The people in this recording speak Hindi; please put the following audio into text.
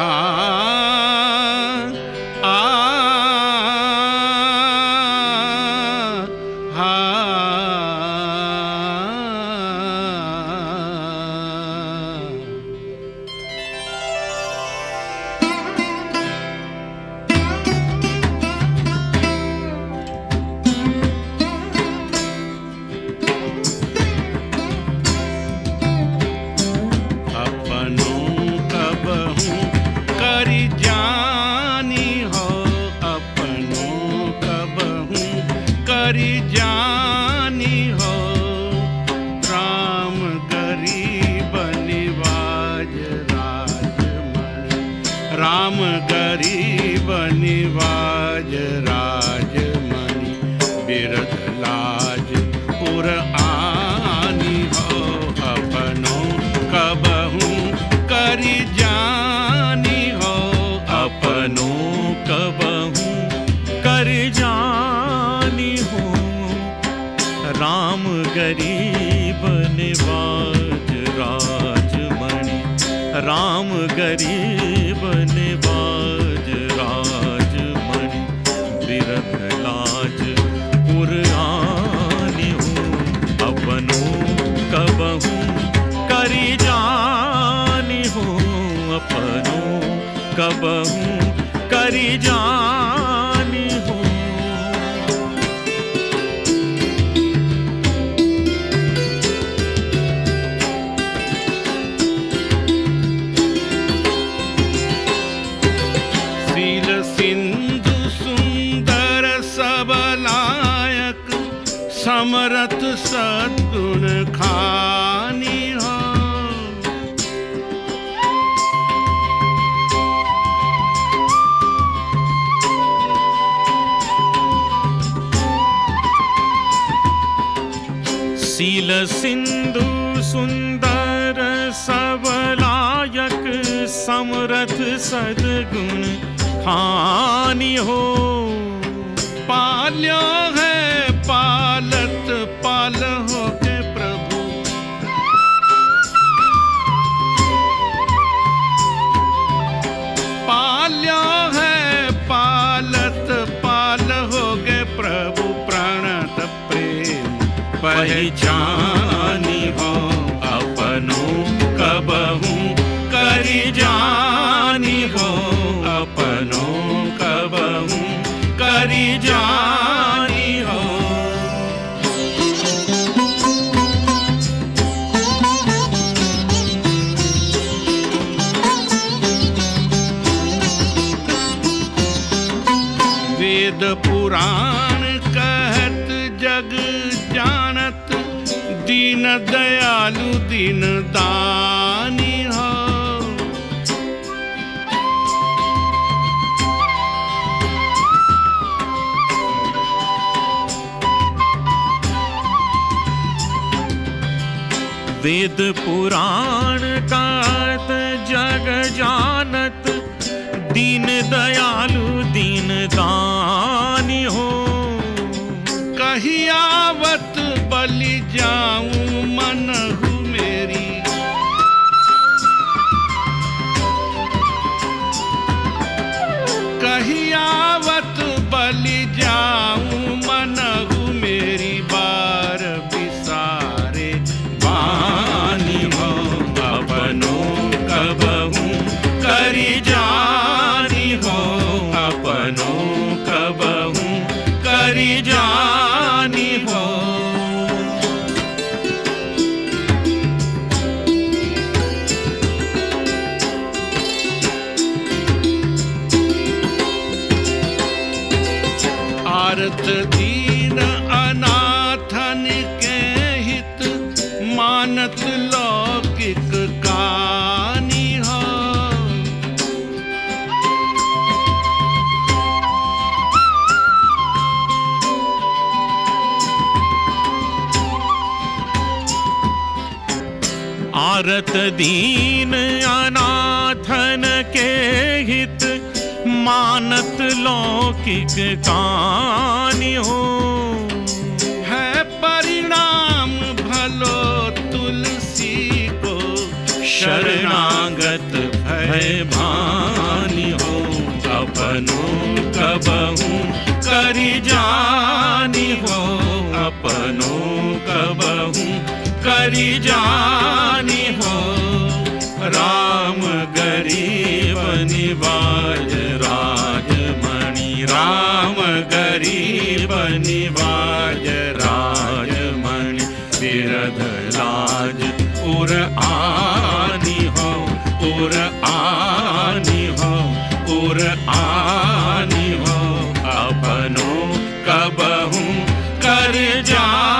हाँ करी जानी हो राम गरीब निवाज राजमणि राम गरीब निवाज राजमणि राम गरीब निवाज शील सिंधु सुंदर सबलायक समरथ सद्गुण खानी शील सिंधु सुंदर सबलायक समरथ सदगुण खानी हो। पाल्यो है, पालत पाल हो के प्रभु। पाल्यो है, पालत पाल हो गए प्रभु, प्रणत प्रेम। पहचानी हो। करी जानी हो। वेद पुराण कहत जग जानत दीन दयालु दीन दानी वेद पुराण कात जग जानत, दीन दयालु दीन दानी हो। कहियावत बलि जाऊँ मनहु मेरी। कहियावत बलि जाऊँ मनहु जानी हो अपनों कबहू करी जानी हो। आरत दीन अनाथन के हित मानत आरत दीन अनाथन के हित मानत लौकिक कानी हो है परिणाम भलो तुलसी को शरणागत भय भानी हो अपनों कबहू करी जानी हो अपनों कबहू करी जानी निवाज राजमणि राम गरीब निवाज राजमणि बिरध लाज उर आनी हो, उर आनी हो, उर आनी हो। अपनों कबहू कर जान